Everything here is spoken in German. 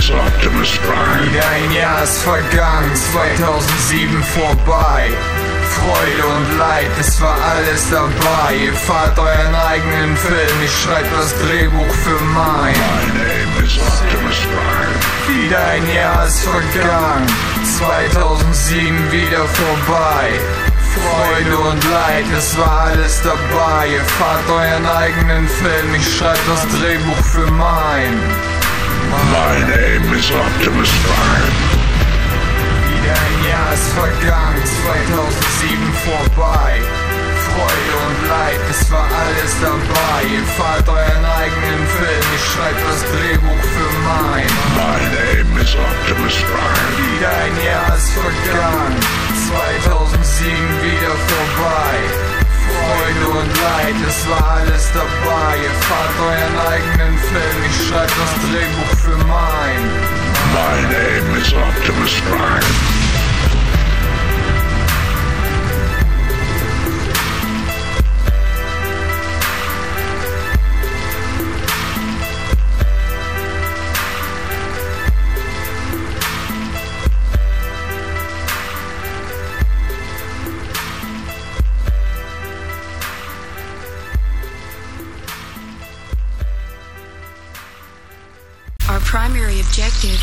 is Optimus Prime. Wieder ein Jahr ist vergangen, 2007 vorbei. Freude und Leid, es war alles dabei. Ihr fahrt euren eigenen Film, ich schreib das Drehbuch für mein. My name is Optimus Prime. Wieder ein Jahr ist vergangen, 2007 wieder vorbei. Freude und Leid, es war alles dabei. Ihr fahrt euren eigenen Film, ich schreib das Drehbuch für mein. My name is Optimus Prime. Wieder ein Jahr ist vergangen, 2007 vorbei. Freude und Leid, es war alles dabei. Ihr fahrt euren eigenen Film, ich schreib das Drehbuch für mein. My name is Optimus Prime. Wieder ein Jahr ist vergangen, 2007 wieder vorbei. Freude und Leid, es war alles dabei. Ihr fahrt euren eigenen Film, ich schreib das Drehbuch mein. Name is Optimus Prime. Our primary objective